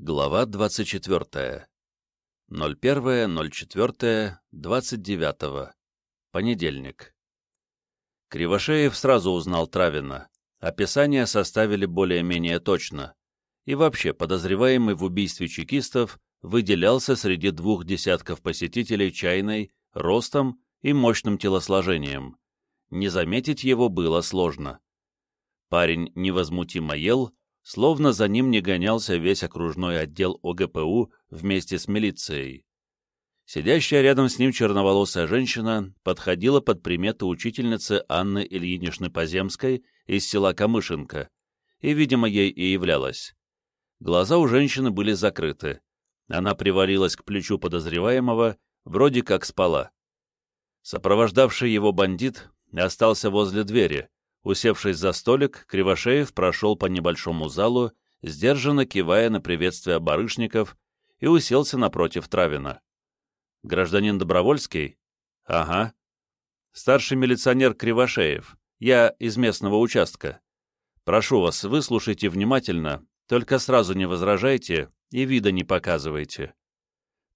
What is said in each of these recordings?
Глава 24. 01.04.29. Понедельник. Кривошеев сразу узнал Травина. Описание составили более-менее точно. И вообще, подозреваемый в убийстве чекистов выделялся среди двух десятков посетителей чайной, ростом и мощным телосложением. Не заметить его было сложно. Парень невозмутимо ел, словно за ним не гонялся весь окружной отдел ОГПУ вместе с милицией. Сидящая рядом с ним черноволосая женщина подходила под приметы учительницы Анны Ильиничны Поземской из села Камышинка, и, видимо, ей и являлась. Глаза у женщины были закрыты. Она привалилась к плечу подозреваемого, вроде как спала. Сопровождавший его бандит остался возле двери, Усевшись за столик, Кривошеев прошел по небольшому залу, сдержанно кивая на приветствие барышников, и уселся напротив Травина. «Гражданин Добровольский?» «Ага». «Старший милиционер Кривошеев. Я из местного участка. Прошу вас, выслушайте внимательно, только сразу не возражайте и вида не показывайте».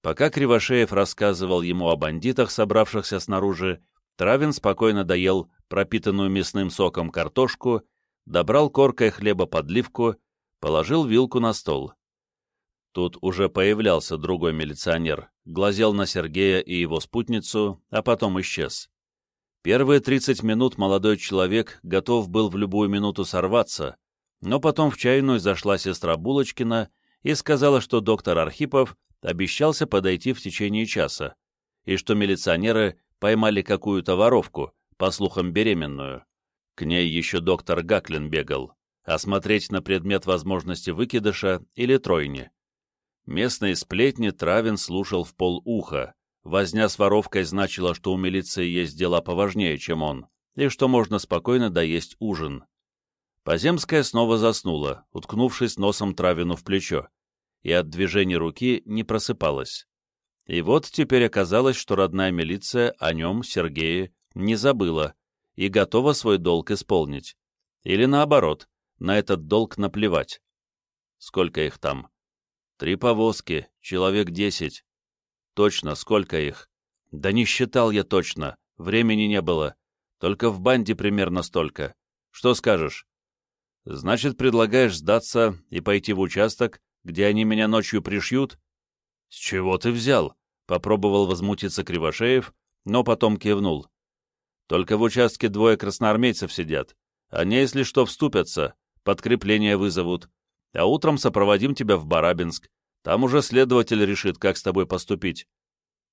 Пока Кривошеев рассказывал ему о бандитах, собравшихся снаружи, Травин спокойно доел пропитанную мясным соком картошку, добрал коркой хлеба подливку, положил вилку на стол. Тут уже появлялся другой милиционер, глазел на Сергея и его спутницу, а потом исчез. Первые тридцать минут молодой человек готов был в любую минуту сорваться, но потом в чайную зашла сестра Булочкина и сказала, что доктор Архипов обещался подойти в течение часа, и что милиционеры поймали какую-то воровку, по слухам, беременную. К ней еще доктор Гаклин бегал, осмотреть на предмет возможности выкидыша или тройни. Местные сплетни Травин слушал в полуха. Возня с воровкой значила, что у милиции есть дела поважнее, чем он, и что можно спокойно доесть ужин. Поземская снова заснула, уткнувшись носом Травину в плечо, и от движения руки не просыпалась. И вот теперь оказалось, что родная милиция о нем, Сергее, не забыла и готова свой долг исполнить. Или наоборот, на этот долг наплевать. Сколько их там? Три повозки, человек десять. Точно, сколько их? Да не считал я точно, времени не было. Только в банде примерно столько. Что скажешь? Значит, предлагаешь сдаться и пойти в участок, где они меня ночью пришьют? С чего ты взял? Попробовал возмутиться Кривошеев, но потом кивнул. Только в участке двое красноармейцев сидят. Они, если что, вступятся, подкрепление вызовут. А утром сопроводим тебя в Барабинск. Там уже следователь решит, как с тобой поступить.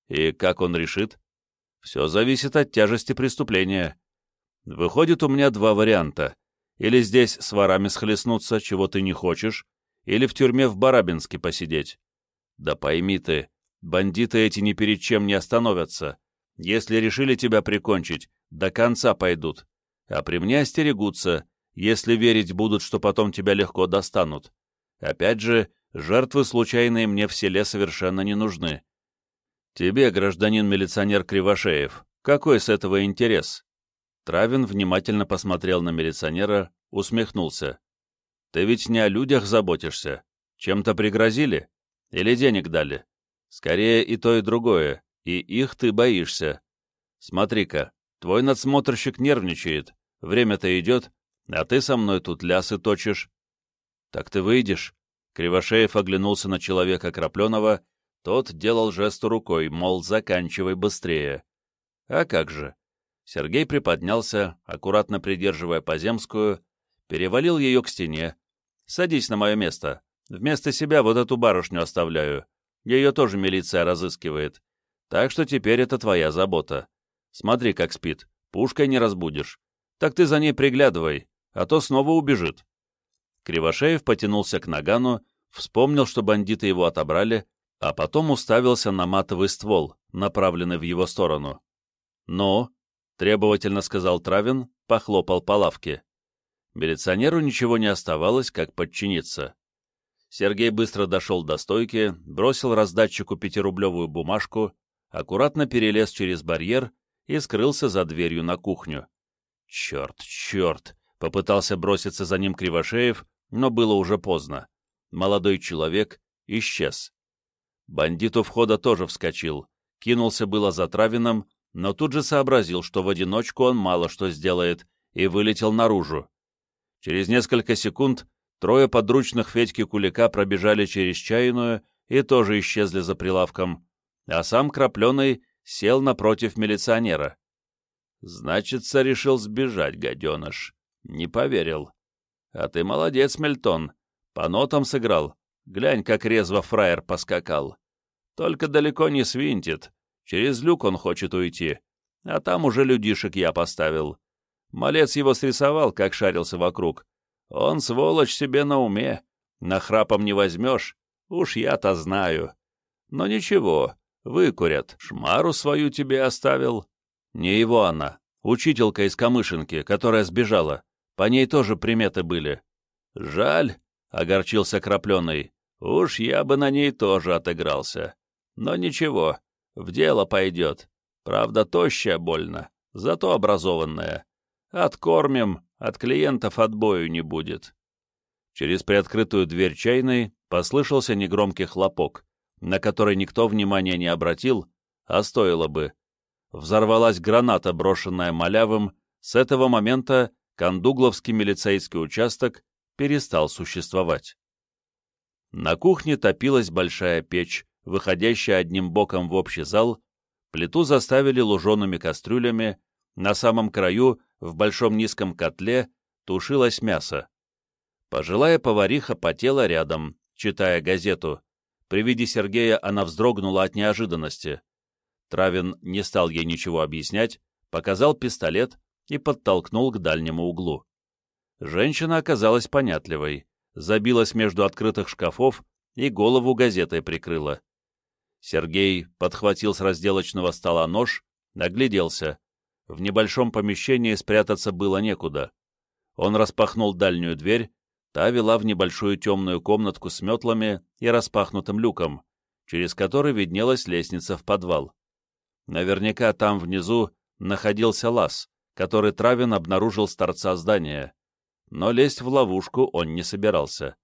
И как он решит? Все зависит от тяжести преступления. Выходит, у меня два варианта. Или здесь с ворами схлестнуться, чего ты не хочешь, или в тюрьме в Барабинске посидеть. Да пойми ты, бандиты эти ни перед чем не остановятся. Если решили тебя прикончить, до конца пойдут, а при мне остерегутся, если верить будут, что потом тебя легко достанут. Опять же, жертвы случайные мне в селе совершенно не нужны. Тебе, гражданин-милиционер Кривошеев, какой с этого интерес? Травин внимательно посмотрел на милиционера, усмехнулся. Ты ведь не о людях заботишься. Чем-то пригрозили? Или денег дали? Скорее и то, и другое, и их ты боишься. Смотри-ка, Твой надсмотрщик нервничает, время-то идет, а ты со мной тут лясы точишь. Так ты выйдешь. Кривошеев оглянулся на человека Крапленова, тот делал жесту рукой, мол, заканчивай быстрее. А как же? Сергей приподнялся, аккуратно придерживая поземскую, перевалил ее к стене. «Садись на мое место. Вместо себя вот эту барышню оставляю. Ее тоже милиция разыскивает. Так что теперь это твоя забота. Смотри, как спит. Пушкой не разбудишь. Так ты за ней приглядывай, а то снова убежит. Кривошеев потянулся к нагану, вспомнил, что бандиты его отобрали, а потом уставился на матовый ствол, направленный в его сторону. «Ну?» — требовательно сказал Травин, похлопал по лавке. Милиционеру ничего не оставалось, как подчиниться. Сергей быстро дошел до стойки, бросил раздатчику пятирублевую бумажку, аккуратно перелез через барьер и скрылся за дверью на кухню. «Черт, черт!» — попытался броситься за ним Кривошеев, но было уже поздно. Молодой человек исчез. Бандит у входа тоже вскочил, кинулся было за Травином, но тут же сообразил, что в одиночку он мало что сделает, и вылетел наружу. Через несколько секунд трое подручных Федьки Кулика пробежали через чайную и тоже исчезли за прилавком, а сам Крапленый сел напротив милиционера. Значится, решил сбежать, гаденыш. Не поверил. А ты молодец, Мельтон. По нотам сыграл. Глянь, как резво фраер поскакал. Только далеко не свинтит. Через люк он хочет уйти. А там уже людишек я поставил. Малец его срисовал, как шарился вокруг. Он, сволочь, себе на уме. На храпом не возьмешь. Уж я-то знаю. Но ничего, выкурят. Шмару свою тебе оставил. Не его она. Учителька из Камышинки, которая сбежала. По ней тоже приметы были. Жаль, — огорчился Крапленый. Уж я бы на ней тоже отыгрался. Но ничего, в дело пойдет. Правда, тощая больно, зато образованная. Откормим, от клиентов отбою не будет. Через приоткрытую дверь чайной послышался негромкий хлопок, на который никто внимания не обратил, а стоило бы. Взорвалась граната, брошенная малявым. С этого момента Кандугловский милицейский участок перестал существовать. На кухне топилась большая печь, выходящая одним боком в общий зал, плиту заставили лужеными кастрюлями, на самом краю, в большом низком котле, тушилось мясо. Пожилая повариха потела рядом, читая газету. При виде Сергея она вздрогнула от неожиданности. Травин не стал ей ничего объяснять, показал пистолет и подтолкнул к дальнему углу. Женщина оказалась понятливой, забилась между открытых шкафов и голову газетой прикрыла. Сергей подхватил с разделочного стола нож, огляделся. В небольшом помещении спрятаться было некуда. Он распахнул дальнюю дверь, та вела в небольшую темную комнатку с метлами и распахнутым люком, через который виднелась лестница в подвал. Наверняка там внизу находился лаз, который Травин обнаружил с торца здания. Но лезть в ловушку он не собирался.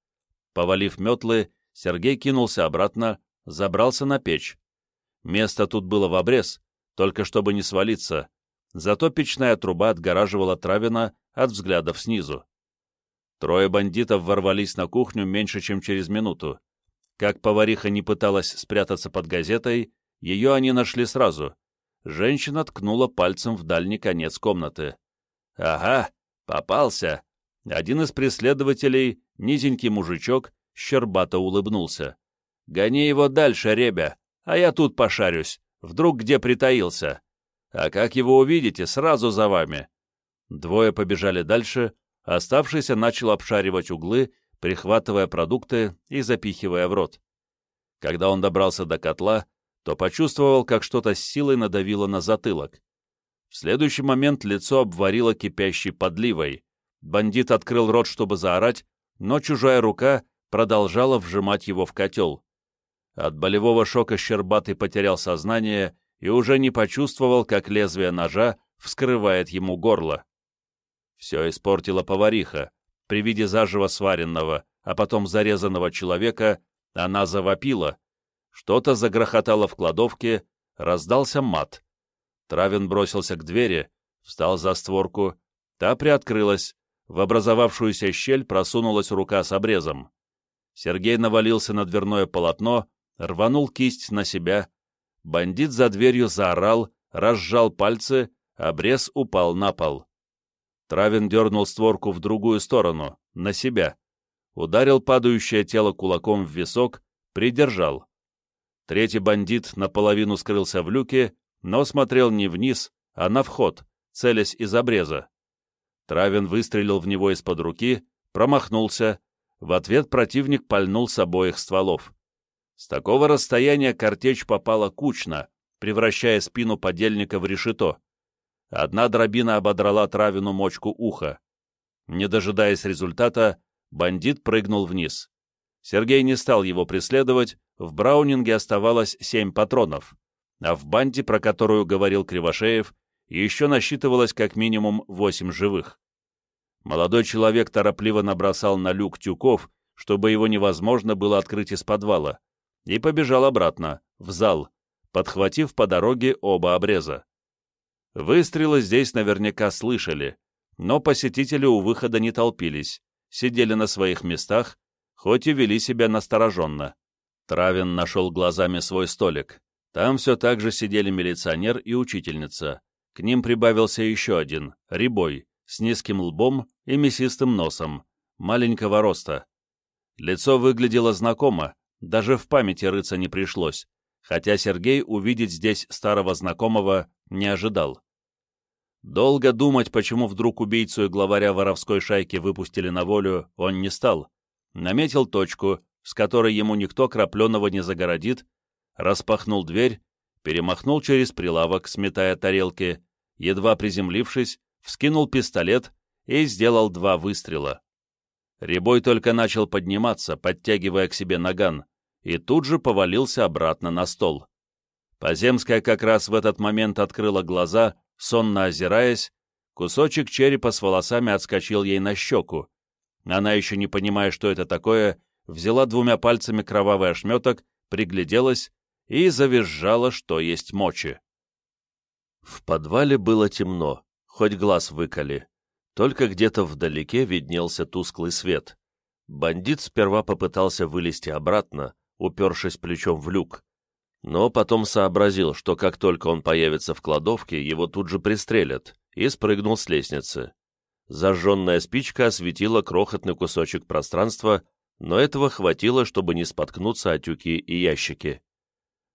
Повалив метлы, Сергей кинулся обратно, забрался на печь. Место тут было в обрез, только чтобы не свалиться, зато печная труба отгораживала Травина от взглядов снизу. Трое бандитов ворвались на кухню меньше, чем через минуту. Как повариха не пыталась спрятаться под газетой, ее они нашли сразу. Женщина ткнула пальцем в дальний конец комнаты. «Ага, попался!» Один из преследователей, низенький мужичок, щербато улыбнулся. Гони его дальше, ребя, а я тут пошарюсь, вдруг где притаился. А как его увидите, сразу за вами. Двое побежали дальше, оставшийся начал обшаривать углы, прихватывая продукты и запихивая в рот. Когда он добрался до котла, то почувствовал, как что-то с силой надавило на затылок. В следующий момент лицо обварило кипящей подливой. Бандит открыл рот, чтобы заорать, но чужая рука продолжала вжимать его в котел. От болевого шока Щербатый потерял сознание и уже не почувствовал, как лезвие ножа вскрывает ему горло. Все испортила повариха. При виде заживо сваренного, а потом зарезанного человека, она завопила. Что-то загрохотало в кладовке, раздался мат. Травин бросился к двери, встал за створку. Та приоткрылась. В образовавшуюся щель просунулась рука с обрезом. Сергей навалился на дверное полотно, рванул кисть на себя. Бандит за дверью заорал, разжал пальцы, обрез упал на пол. Травин дернул створку в другую сторону, на себя. Ударил падающее тело кулаком в висок, придержал. Третий бандит наполовину скрылся в люке, но смотрел не вниз, а на вход, целясь из обреза. Травин выстрелил в него из-под руки, промахнулся. В ответ противник пальнул с обоих стволов. С такого расстояния картечь попала кучно, превращая спину подельника в решето. Одна дробина ободрала травину мочку уха. Не дожидаясь результата, бандит прыгнул вниз. Сергей не стал его преследовать, в Браунинге оставалось семь патронов, а в банде, про которую говорил Кривошеев, еще насчитывалось как минимум восемь живых. Молодой человек торопливо набросал на люк тюков, чтобы его невозможно было открыть из подвала, и побежал обратно, в зал, подхватив по дороге оба обреза. Выстрелы здесь наверняка слышали, но посетители у выхода не толпились, сидели на своих местах, хоть и вели себя настороженно. Травин нашел глазами свой столик. Там все так же сидели милиционер и учительница. К ним прибавился еще один, Рябой, с низким лбом и мясистым носом, маленького роста. Лицо выглядело знакомо, даже в памяти рыться не пришлось, хотя Сергей увидеть здесь старого знакомого не ожидал. Долго думать, почему вдруг убийцу и главаря воровской шайки выпустили на волю, он не стал. Наметил точку, с которой ему никто крапленого не загородит, распахнул дверь, перемахнул через прилавок, сметая тарелки, едва приземлившись, вскинул пистолет и сделал два выстрела. Рябой только начал подниматься, подтягивая к себе наган, и тут же повалился обратно на стол. Поземская как раз в этот момент открыла глаза, сонно озираясь, кусочек черепа с волосами отскочил ей на щеку. Она, еще не понимая, что это такое, взяла двумя пальцами кровавый ошметок, пригляделась и завизжала, что есть мочи. В подвале было темно, хоть глаз выколи. Только где-то вдалеке виднелся тусклый свет. Бандит сперва попытался вылезти обратно, упершись плечом в люк, но потом сообразил, что как только он появится в кладовке, его тут же пристрелят, и спрыгнул с лестницы. Зажженная спичка осветила крохотный кусочек пространства, но этого хватило, чтобы не споткнуться о тюки и ящики.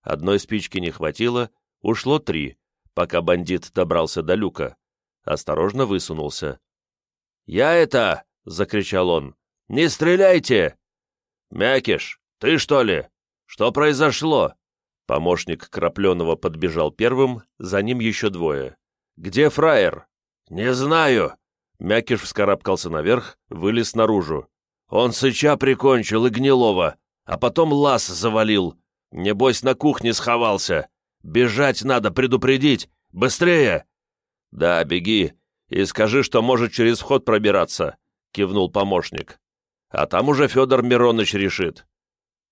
Одной спички не хватило, ушло три, пока бандит добрался до люка. Осторожно высунулся. «Я это!» — закричал он. «Не стреляйте!» «Мякиш, ты что ли? Что произошло?» Помощник Крапленого подбежал первым, за ним еще двое. «Где фраер?» «Не знаю!» Мякиш вскарабкался наверх, вылез наружу. «Он сыча прикончил и гнилого, а потом лаз завалил. Небось, на кухне сховался. Бежать надо, предупредить! Быстрее!» «Да, беги, и скажи, что может через вход пробираться», — кивнул помощник. «А там уже Федор Мироныч решит».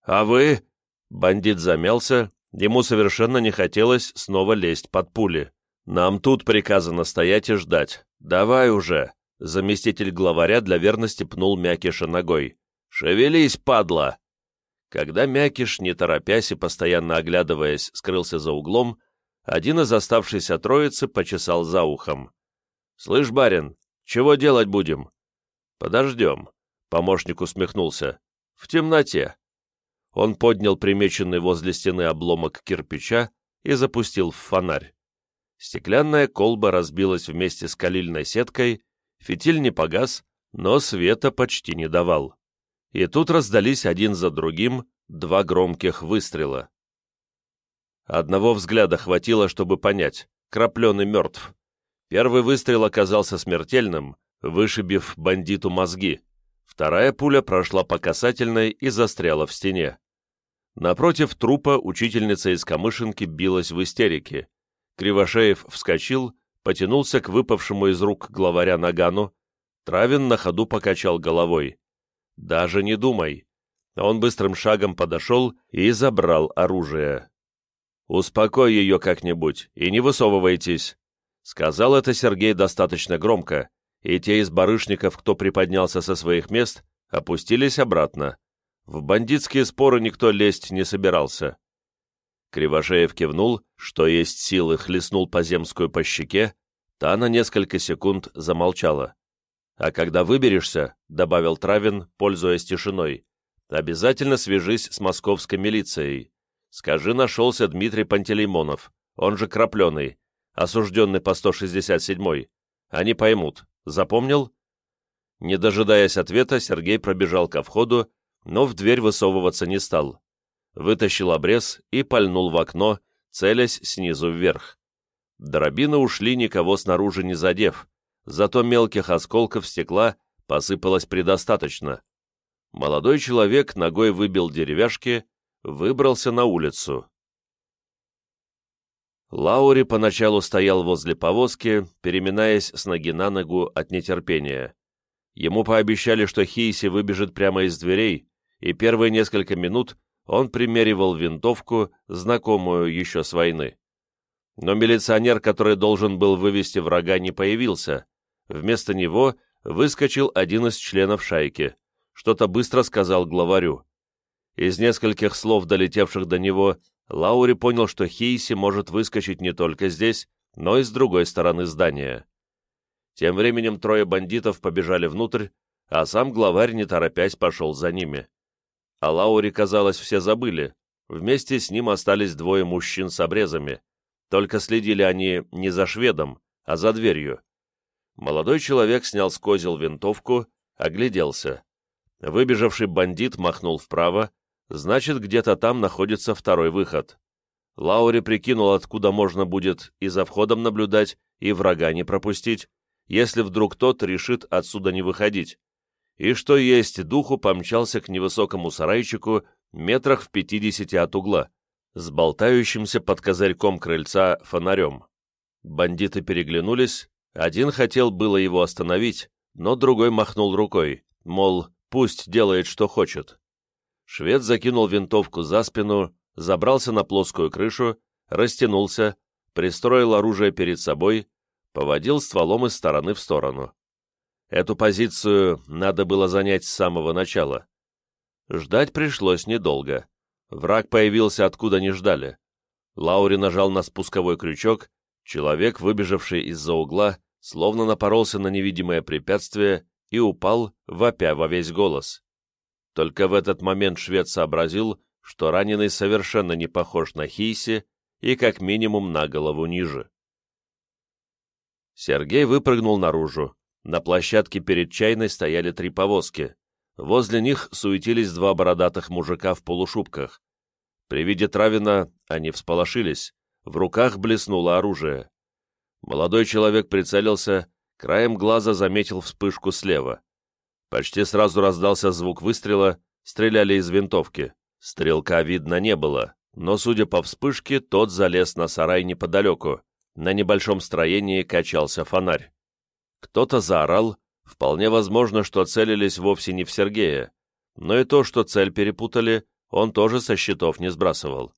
«А вы?» Бандит замялся, ему совершенно не хотелось снова лезть под пули. «Нам тут приказано стоять и ждать. Давай уже!» Заместитель главаря для верности пнул Мякиша ногой. «Шевелись, падла!» Когда Мякиш, не торопясь и постоянно оглядываясь, скрылся за углом, один из оставшейся троицы почесал за ухом. «Слышь, барин, чего делать будем?» «Подождем», — помощник усмехнулся. «В темноте». Он поднял примеченный возле стены обломок кирпича и запустил в фонарь. Стеклянная колба разбилась вместе с калильной сеткой, фитиль не погас, но света почти не давал. И тут раздались один за другим два громких выстрела. Одного взгляда хватило, чтобы понять, крапленый мертв. Первый выстрел оказался смертельным, вышибив бандиту мозги. Вторая пуля прошла по касательной и застряла в стене. Напротив трупа учительница из Камышинки билась в истерике. Кривошеев вскочил, потянулся к выпавшему из рук главаря Нагану. Травин на ходу покачал головой. «Даже не думай». Он быстрым шагом подошел и забрал оружие. «Успокой ее как-нибудь и не высовывайтесь. Сказал это Сергей достаточно громко, и те из барышников, кто приподнялся со своих мест, опустились обратно. В бандитские споры никто лезть не собирался. Кривошеев кивнул, что есть силы, хлестнул Поземскую по щеке, та на несколько секунд замолчала. «А когда выберешься», — добавил Травин, пользуясь тишиной, «обязательно свяжись с московской милицией. Скажи, нашелся Дмитрий Пантелеймонов, он же Крапленый, осужденный по 167-й. Они поймут. Запомнил?» Не дожидаясь ответа, Сергей пробежал ко входу, но в дверь высовываться не стал. Вытащил обрез и пальнул в окно, целясь снизу вверх. Дробины ушли, никого снаружи не задев, зато мелких осколков стекла посыпалось предостаточно. Молодой человек ногой выбил деревяшки, выбрался на улицу. Лаури поначалу стоял возле повозки, переминаясь с ноги на ногу от нетерпения. Ему пообещали, что Хейси выбежит прямо из дверей, и первые несколько минут он примеривал винтовку, знакомую еще с войны. Но милиционер, который должен был вывести врага, не появился. Вместо него выскочил один из членов шайки. Что-то быстро сказал главарю. Из нескольких слов, долетевших до него, Лаури понял, что Хейси может выскочить не только здесь, но и с другой стороны здания. Тем временем трое бандитов побежали внутрь, а сам главарь, не торопясь, пошел за ними. А Лаури, казалось, все забыли. Вместе с ним остались двое мужчин с обрезами. Только следили они не за шведом, а за дверью. Молодой человек снял с козел винтовку, огляделся. Выбежавший бандит махнул вправо, значит, где-то там находится второй выход. Лаури прикинул, откуда можно будет и за входом наблюдать, и врага не пропустить, если вдруг тот решит отсюда не выходить. И что есть духу, помчался к невысокому сарайчику метрах в пятидесяти от угла с болтающимся под козырьком крыльца фонарем. Бандиты переглянулись, один хотел было его остановить, но другой махнул рукой, мол, пусть делает, что хочет. Швед закинул винтовку за спину, забрался на плоскую крышу, растянулся, пристроил оружие перед собой, поводил стволом из стороны в сторону. Эту позицию надо было занять с самого начала. Ждать пришлось недолго. Враг появился откуда не ждали. Лаури нажал на спусковой крючок, человек, выбежавший из-за угла, словно напоролся на невидимое препятствие и упал, вопя во весь голос. Только в этот момент швед сообразил, что раненый совершенно не похож на Хейси и как минимум на голову ниже. Сергей выпрыгнул наружу. На площадке перед чайной стояли три повозки. Возле них суетились два бородатых мужика в полушубках. При виде Травина они всполошились, в руках блеснуло оружие. Молодой человек прицелился, краем глаза заметил вспышку слева. Почти сразу раздался звук выстрела, стреляли из винтовки. Стрелка видно не было, но, судя по вспышке, тот залез на сарай неподалеку. На небольшом строении качался фонарь. Кто-то заорал, Вполне возможно, что целились вовсе не в Сергея, но и то, что цель перепутали, он тоже со счетов не сбрасывал.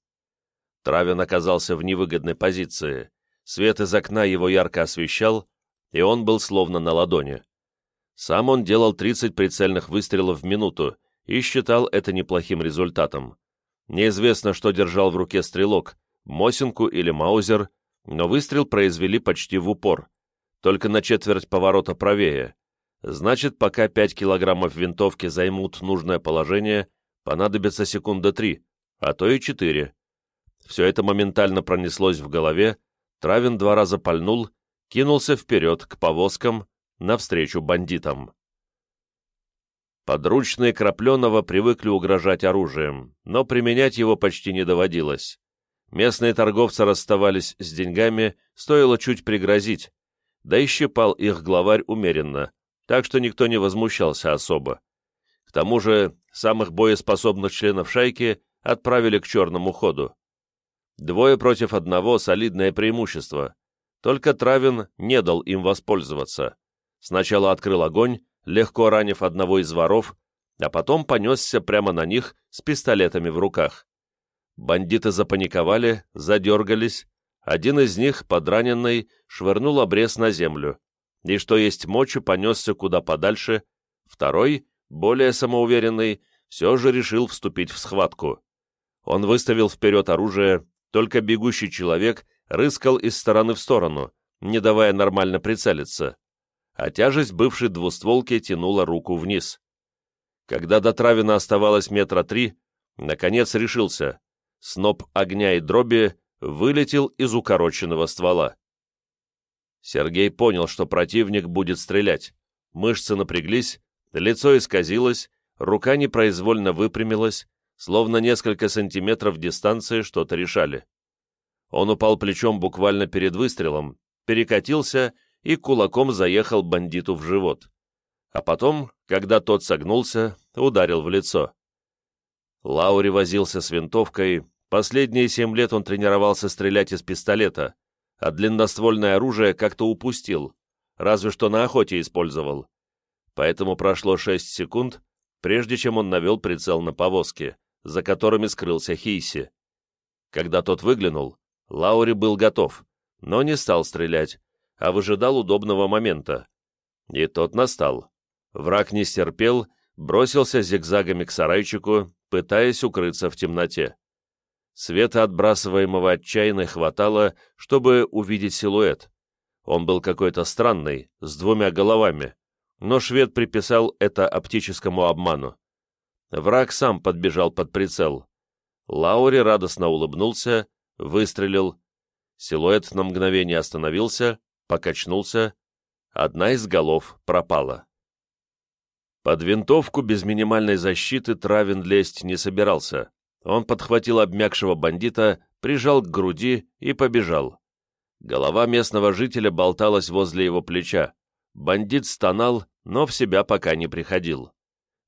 Травин оказался в невыгодной позиции. Свет из окна его ярко освещал, и он был словно на ладони. Сам он делал 30 прицельных выстрелов в минуту и считал это неплохим результатом. Неизвестно, что держал в руке стрелок, Мосинку или Маузер, но выстрел произвели почти в упор, только на четверть поворота правее, Значит, пока 5 килограммов винтовки займут нужное положение, понадобится секунда три, а то и четыре. Все это моментально пронеслось в голове, Травин два раза пальнул, кинулся вперед к повозкам, навстречу бандитам. Подручные Крапленова привыкли угрожать оружием, но применять его почти не доводилось. Местные торговцы расставались с деньгами, стоило чуть пригрозить, да и щипал их главарь умеренно, так что никто не возмущался особо. К тому же самых боеспособных членов шайки отправили к черному ходу. Двое против одного — солидное преимущество. Только Травин не дал им воспользоваться. Сначала открыл огонь, легко ранив одного из воров, а потом понесся прямо на них с пистолетами в руках. Бандиты запаниковали, задергались. Один из них, подраненный, швырнул обрез на землю и, что есть мочи, понесся куда подальше, второй, более самоуверенный, все же решил вступить в схватку. Он выставил вперед оружие, только бегущий человек рыскал из стороны в сторону, не давая нормально прицелиться, а тяжесть бывшей двустволки тянула руку вниз. Когда до Травина оставалось метра три, наконец решился. Сноп огня и дроби вылетел из укороченного ствола. Сергей понял, что противник будет стрелять. Мышцы напряглись, лицо исказилось, рука непроизвольно выпрямилась, словно несколько сантиметров дистанции что-то решали. Он упал плечом буквально перед выстрелом, перекатился и кулаком заехал бандиту в живот. А потом, когда тот согнулся, ударил в лицо. Лаури возился с винтовкой, последние семь лет он тренировался стрелять из пистолета, а длинноствольное оружие как-то упустил, разве что на охоте использовал. поэтому прошло 6 секунд, прежде чем он навел прицел на повозки, за которыми скрылся Хейси. Когда тот выглянул, Лаури был готов, но не стал стрелять, а выжидал удобного момента. И тот настал. Враг не стерпел, бросился зигзагами к сарайчику, пытаясь укрыться в темноте. Света, отбрасываемого отчаянно, хватало, чтобы увидеть силуэт. Он был какой-то странный, с двумя головами, но швед приписал это оптическому обману. Враг сам подбежал под прицел. Лаури радостно улыбнулся, выстрелил. Силуэт на мгновение остановился, покачнулся. Одна из голов пропала. Под винтовку без минимальной защиты Травин лезть не собирался. Он подхватил обмякшего бандита, прижал к груди и побежал. Голова местного жителя болталась возле его плеча. Бандит стонал, но в себя пока не приходил.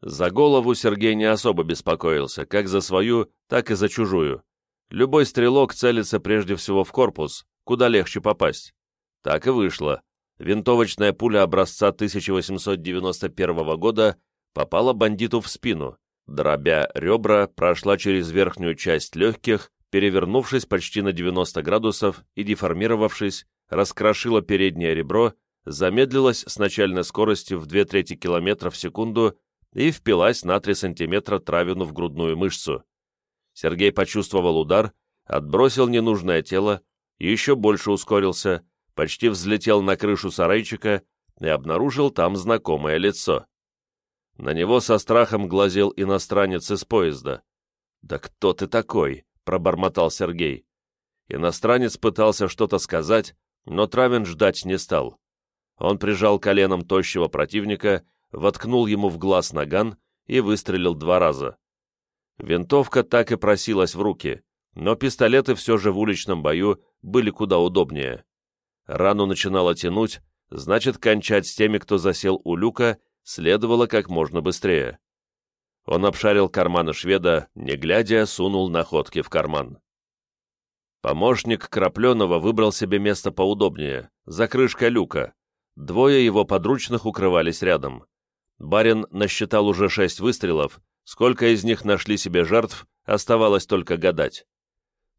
За голову Сергей не особо беспокоился, как за свою, так и за чужую. Любой стрелок целится прежде всего в корпус, куда легче попасть. Так и вышло винтовочная пуля образца 1891 года попала бандиту в спину, дробя ребра, прошла через верхнюю часть легких, перевернувшись почти на 90 градусов и деформировавшись, раскрошила переднее ребро, замедлилась с начальной скоростью в 2 трети километра в секунду и впилась на 3 сантиметра травину в грудную мышцу. Сергей почувствовал удар, отбросил ненужное тело, еще больше ускорился, почти взлетел на крышу сарайчика и обнаружил там знакомое лицо. На него со страхом глазел иностранец из поезда. «Да кто ты такой?» — пробормотал Сергей. Иностранец пытался что-то сказать, но Травин ждать не стал. Он прижал коленом тощего противника, воткнул ему в глаз наган и выстрелил два раза. Винтовка так и просилась в руки, но пистолеты все же в уличном бою были куда удобнее. Рану начинало тянуть, значит, кончать с теми, кто засел у люка, следовало как можно быстрее. Он обшарил карманы шведа, не глядя, сунул находки в карман. Помощник Крапленова выбрал себе место поудобнее, за крышкой люка. Двое его подручных укрывались рядом. Барин насчитал уже шесть выстрелов, сколько из них нашли себе жертв, оставалось только гадать.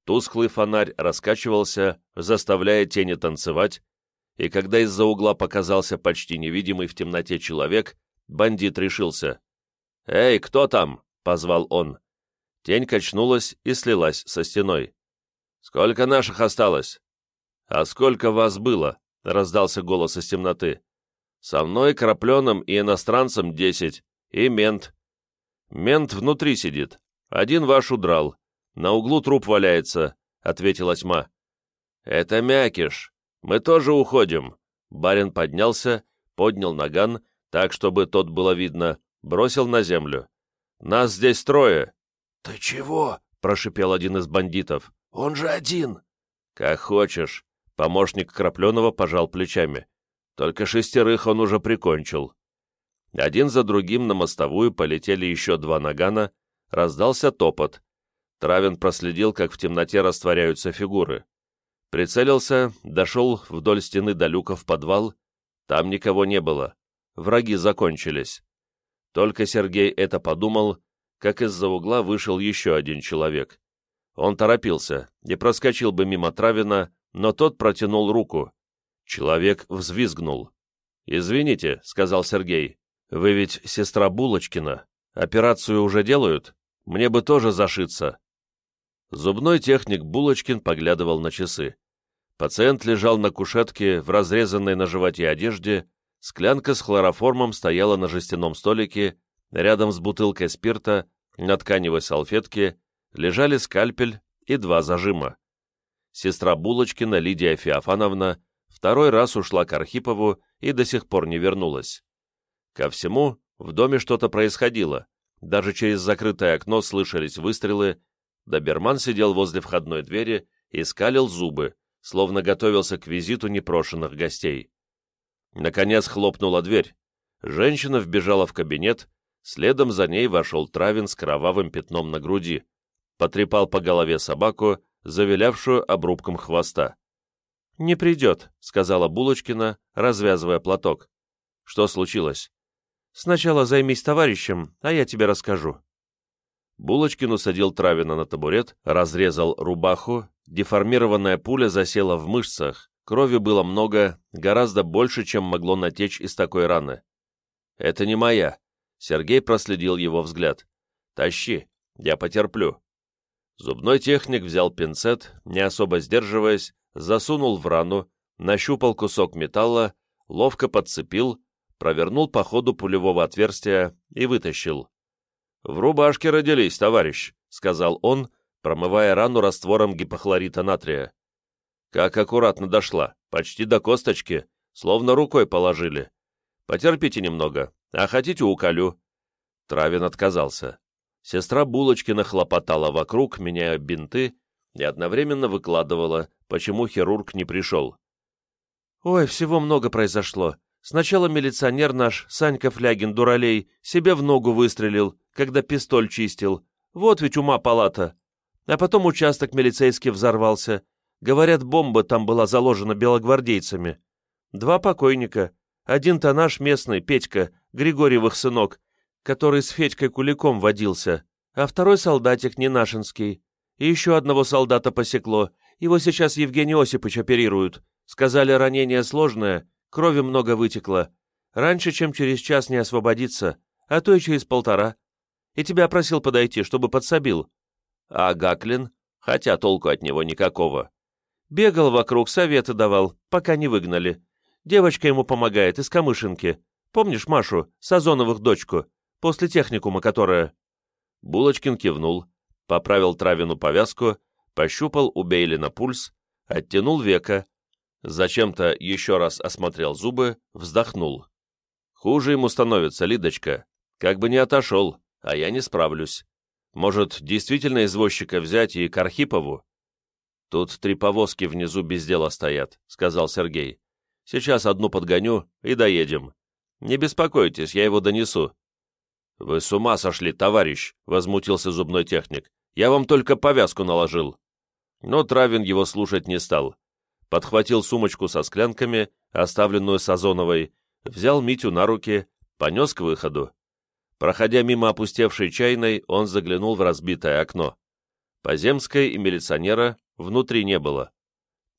Тусклый фонарь раскачивался, заставляя тени танцевать, и когда из-за угла показался почти невидимый в темноте человек, бандит решился. «Эй, кто там?» — позвал он. Тень качнулась и слилась со стеной. «Сколько наших осталось?» «А сколько вас было?» — раздался голос из темноты. «Со мной, крапленым и иностранцем десять, и мент. Мент внутри сидит. Один ваш удрал. На углу труп валяется», — ответила тьма. «Это Мякиш. Мы тоже уходим». Барин поднялся, поднял наган, так, чтобы тот было видно, бросил на землю. «Нас здесь трое». «Ты чего?» — прошипел один из бандитов. «Он же один». «Как хочешь». Помощник Крапленого пожал плечами. Только шестерых он уже прикончил. Один за другим на мостовую полетели еще два нагана, раздался топот, Травин проследил, как в темноте растворяются фигуры. Прицелился, дошел вдоль стены до люка в подвал. Там никого не было. Враги закончились. Только Сергей это подумал, как из-за угла вышел еще один человек. Он торопился и проскочил бы мимо Травина, но тот протянул руку. Человек взвизгнул. «Извините», — сказал Сергей, — «вы ведь сестра Булочкина. Операцию уже делают? Мне бы тоже зашиться». Зубной техник Булочкин поглядывал на часы. Пациент лежал на кушетке в разрезанной на животе одежде, склянка с хлороформом стояла на жестяном столике, рядом с бутылкой спирта, на тканевой салфетке, лежали скальпель и два зажима. Сестра Булочкина, Лидия Феофановна, второй раз ушла к Архипову и до сих пор не вернулась. Ко всему, в доме что-то происходило, даже через закрытое окно слышались выстрелы, Доберман сидел возле входной двери и скалил зубы, словно готовился к визиту непрошенных гостей. Наконец хлопнула дверь. Женщина вбежала в кабинет, следом за ней вошел Травин с кровавым пятном на груди, потрепал по голове собаку, завилявшую обрубком хвоста. «Не придет», — сказала Булочкина, развязывая платок. «Что случилось?» Сначала займись товарищем, а я тебе расскажу». Булочкин усадил Травина на табурет, разрезал рубаху, деформированная пуля засела в мышцах, крови было много, гораздо больше, чем могло натечь из такой раны. «Это не моя», — Сергей проследил его взгляд. «Тащи, я потерплю». Зубной техник взял пинцет, не особо сдерживаясь, засунул в рану, нащупал кусок металла, ловко подцепил, провернул по ходу пулевого отверстия и вытащил. «В рубашке родились, товарищ», — сказал он, промывая рану раствором гипохлорита натрия. Как аккуратно дошла, почти до косточки, словно рукой положили. Потерпите немного, а хотите уколю. Травин отказался. Сестра Булочкина хлопотала вокруг, меняя бинты, и одновременно выкладывала, почему хирург не пришел. «Ой, всего много произошло. Сначала милиционер наш, Санька Флягин, дуралей, себе в ногу выстрелил, когда пистоль чистил. Вот ведь ума палата. А потом участок милицейский взорвался. Говорят, бомба там была заложена белогвардейцами. Два покойника. Один-то наш местный, Петька, Григорьевых сынок, который с Федькой Куликом водился, а второй солдатик Ненашинский. И еще одного солдата посекло. Его сейчас Евгений Осипович оперируют. Сказали, ранение сложное, крови много вытекло. Раньше, чем через час не освободиться, а то и через полтора. И тебя просил подойти, чтобы подсобил. А Гаклин? Хотя толку от него никакого. Бегал вокруг, советы давал, пока не выгнали. Девочка ему помогает из Камышинки. Помнишь Машу, Сазоновых дочку? После техникума, которая...» Булочкин кивнул, поправил Травину повязку, пощупал у Бейлина пульс, оттянул века, зачем-то еще раз осмотрел зубы, вздохнул. «Хуже ему становится, Лидочка. Как бы не отошел, а я не справлюсь. Может, действительно извозчика взять и к Архипову?» «Тут три повозки внизу без дела стоят», — сказал Сергей. «Сейчас одну подгоню и доедем. Не беспокойтесь, я его донесу. «Вы с ума сошли, товарищ!» — возмутился зубной техник. «Я вам только повязку наложил». Но Травин его слушать не стал. Подхватил сумочку со склянками, оставленную Сазоновой, взял Митю на руки, понес к выходу. Проходя мимо опустевшей чайной, он заглянул в разбитое окно. Поземской и милиционера внутри не было.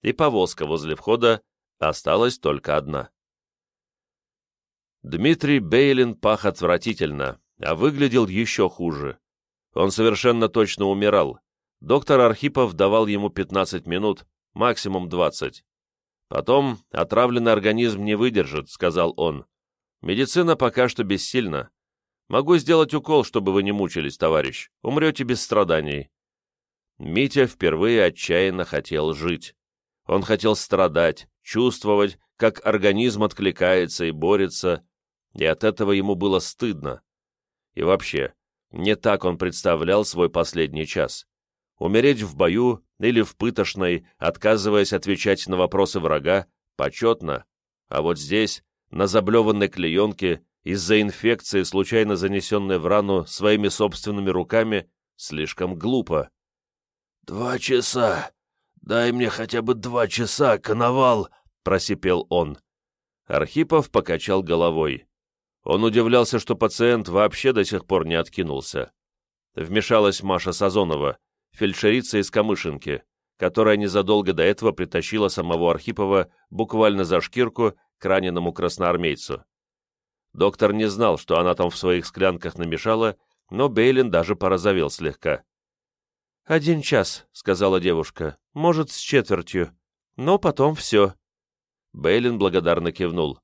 И повозка возле входа осталась только одна. Дмитрий Бейлин пах отвратительно, а выглядел еще хуже. Он совершенно точно умирал. Доктор Архипов давал ему 15 минут, максимум 20. Потом отравленный организм не выдержит, сказал он. Медицина пока что бессильна. Могу сделать укол, чтобы вы не мучились, товарищ. Умрете без страданий. Митя впервые отчаянно хотел жить. Он хотел страдать, чувствовать, как организм откликается и борется, и от этого ему было стыдно. И вообще, не так он представлял свой последний час. Умереть в бою или в пытошной, отказываясь отвечать на вопросы врага, почетно, а вот здесь, на заблеванной клеенке, из-за инфекции, случайно занесенной в рану своими собственными руками, слишком глупо. «Два часа! Дай мне хотя бы два часа, коновал!» — просипел он. Архипов покачал головой. Он удивлялся, что пациент вообще до сих пор не откинулся. Вмешалась Маша Сазонова, фельдшерица из Камышинки, которая незадолго до этого притащила самого Архипова буквально за шкирку к раненому красноармейцу. Доктор не знал, что она там в своих склянках намешала, но Бейлин даже порозовел слегка. «Один час», — сказала девушка, — «может, с четвертью, но потом все». Бейлин благодарно кивнул.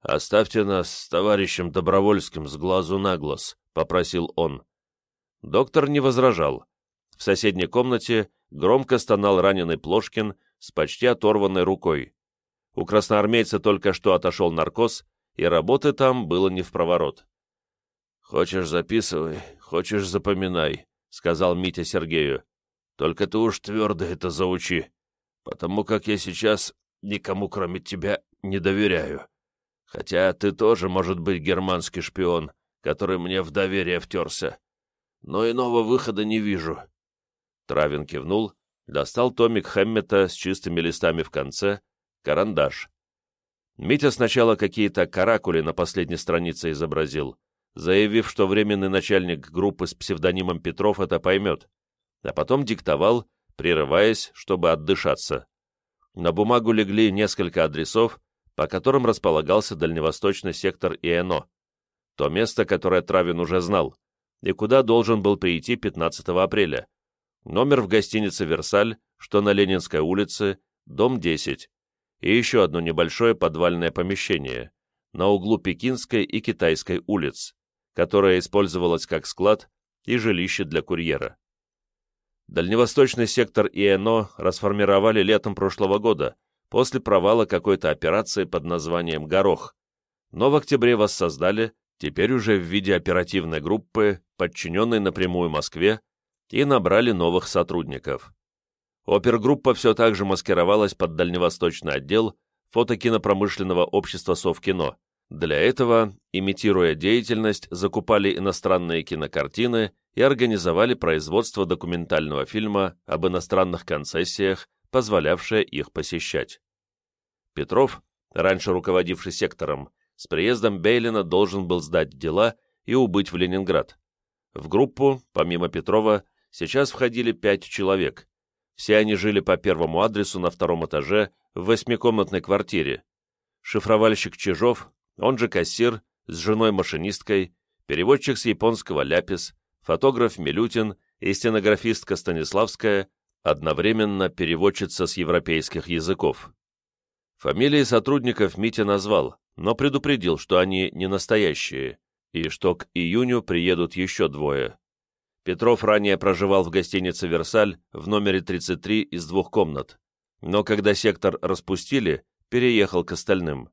«Оставьте нас с товарищем Добровольским с глазу на глаз», — попросил он. Доктор не возражал. В соседней комнате громко стонал раненый Плошкин с почти оторванной рукой. У красноармейца только что отошел наркоз, и работы там было не в проворот. «Хочешь, записывай, хочешь, запоминай», — сказал Митя Сергею. «Только ты уж твердо это заучи, потому как я сейчас никому, кроме тебя, не доверяю. Хотя ты тоже, может быть, германский шпион, который мне в доверие втерся. Но иного выхода не вижу». Травин кивнул, достал томик Хэммета с чистыми листами в конце, карандаш. Митя сначала какие-то каракули на последней странице изобразил, заявив, что временный начальник группы с псевдонимом Петров это поймет, а потом диктовал, прерываясь, чтобы отдышаться. На бумагу легли несколько адресов, по которым располагался дальневосточный сектор ИНО, то место, которое Травин уже знал, и куда должен был прийти 15 апреля. Номер в гостинице «Версаль», что на Ленинской улице, дом 10, и еще одно небольшое подвальное помещение на углу Пекинской и Китайской улиц, которое использовалось как склад и жилище для курьера. Дальневосточный сектор ИНО расформировали летом прошлого года, после провала какой-то операции под названием «Горох», но в октябре воссоздали, теперь уже в виде оперативной группы, подчиненной напрямую Москве, и набрали новых сотрудников. Опергруппа все так же маскировалась под дальневосточный отдел фотокинопромышленного общества Совкино. Для этого, имитируя деятельность, закупали иностранные кинокартины и организовали производство документального фильма об иностранных концессиях, позволявшее их посещать. Петров, раньше руководивший сектором, с приездом Бейлина должен был сдать дела и убыть в Ленинград. В группу, помимо Петрова, сейчас входили пять человек. Все они жили по первому адресу на втором этаже в восьмикомнатной квартире. Шифровальщик Чижов, он же кассир, с женой-машинисткой, переводчик с японского «Ляпис», фотограф Милютин и стенографистка Станиславская, одновременно переводчица с европейских языков. Фамилии сотрудников Митя назвал, но предупредил, что они не настоящие, и что к июню приедут еще двое. Петров ранее проживал в гостинице «Версаль» в номере 33 из двух комнат, но когда сектор распустили, переехал к остальным.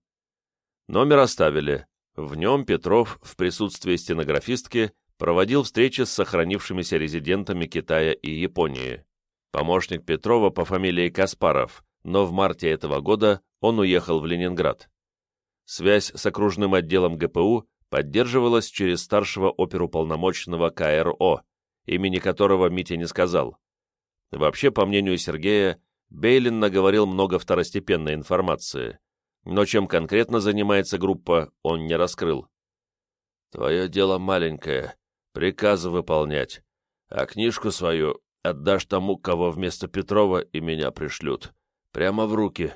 Номер оставили. В нем Петров в присутствии стенографистки проводил встречи с сохранившимися резидентами Китая и Японии. Помощник Петрова по фамилии Каспаров, но в марте этого года он уехал в Ленинград. Связь с окружным отделом ГПУ поддерживалась через старшего оперуполномоченного КРО, имени которого Митя не сказал. Вообще, по мнению Сергея, Бейлин наговорил много второстепенной информации, но чем конкретно занимается группа, он не раскрыл. «Твое дело маленькое, приказы выполнять, а книжку свою отдашь тому, кого вместо Петрова и меня пришлют. Прямо в руки.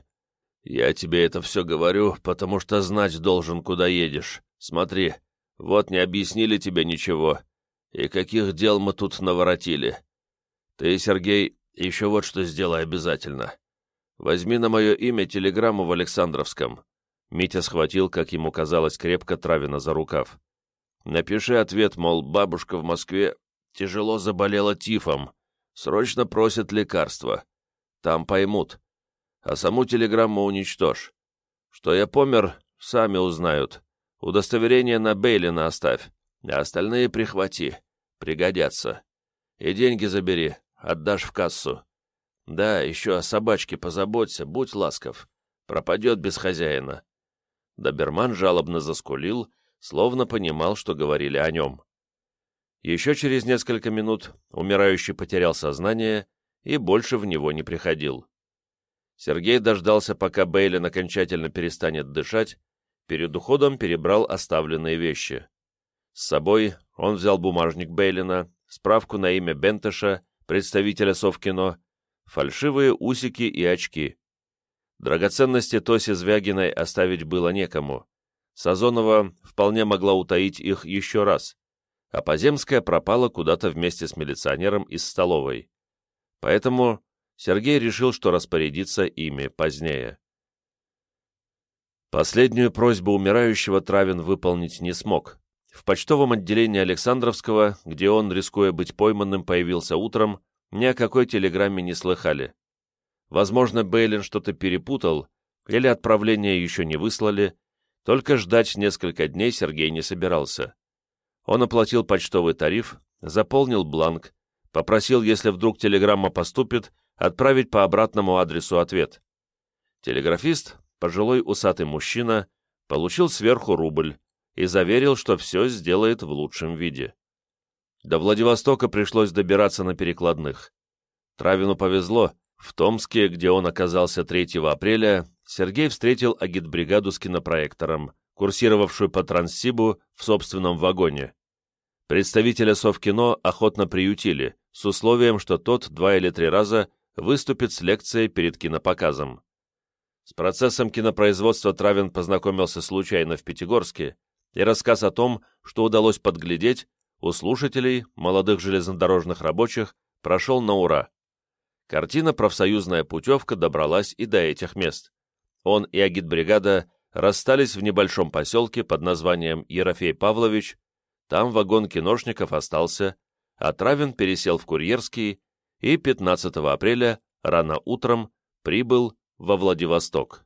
Я тебе это все говорю, потому что знать должен, куда едешь. Смотри, вот не объяснили тебе ничего. И каких дел мы тут наворотили. Ты, Сергей, еще вот что сделай обязательно. Возьми на мое имя телеграмму в Александровском. Митя схватил, как ему казалось, крепко Травина за рукав. Напиши ответ, мол, бабушка в Москве тяжело заболела тифом, срочно просит лекарства. Там поймут. А саму телеграмму уничтожь. Что я помер, сами узнают. Удостоверение на Бейлина оставь, а остальные прихвати. Пригодятся. И деньги забери, отдашь в кассу. Да, еще о собачке позаботься, будь ласков. Пропадет без хозяина. Доберман жалобно заскулил, словно понимал, что говорили о нем. Еще через несколько минут умирающий потерял сознание и больше в него не приходил. Сергей дождался, пока Бейлин окончательно перестанет дышать, перед уходом перебрал оставленные вещи. С собой он взял бумажник Бейлина, справку на имя Бентеша, представителя Совкино, фальшивые усики и очки. Драгоценности Тоси Звягиной оставить было некому, Сазонова вполне могла утаить их еще раз, а Поземская пропала куда-то вместе с милиционером из столовой. Поэтому Сергей решил, что распорядится ими позднее. Последнюю просьбу умирающего Травин выполнить не смог. В почтовом отделении Александровского, где он, рискуя быть пойманным, появился утром, ни о какой телеграмме не слыхали. Возможно, Бейлин что-то перепутал, или отправление еще не выслали, только ждать несколько дней Сергей не собирался. Он оплатил почтовый тариф, заполнил бланк, попросил, если вдруг телеграмма поступит, отправить по обратному адресу ответ. Телеграфист, пожилой усатый мужчина, получил сверху рубль и заверил, что все сделает в лучшем виде. До Владивостока пришлось добираться на перекладных. Травину повезло, В Томске, где он оказался 3 апреля, Сергей встретил агитбригаду с кинопроектором, курсировавшую по Транссибу в собственном вагоне. Представителя Совкино охотно приютили, с условием, что тот два или три раза выступит с лекцией перед кинопоказом. С процессом кинопроизводства Травин познакомился случайно в Пятигорске, и рассказ о том, что удалось подглядеть, у слушателей, молодых железнодорожных рабочих, прошел на ура. Картина «Профсоюзная путевка» добралась и до этих мест. Он и агитбригада расстались в небольшом поселке под названием Ерофей Павлович, там вагон киношников остался, а Травин пересел в Курьерский и 15 апреля рано утром прибыл во Владивосток.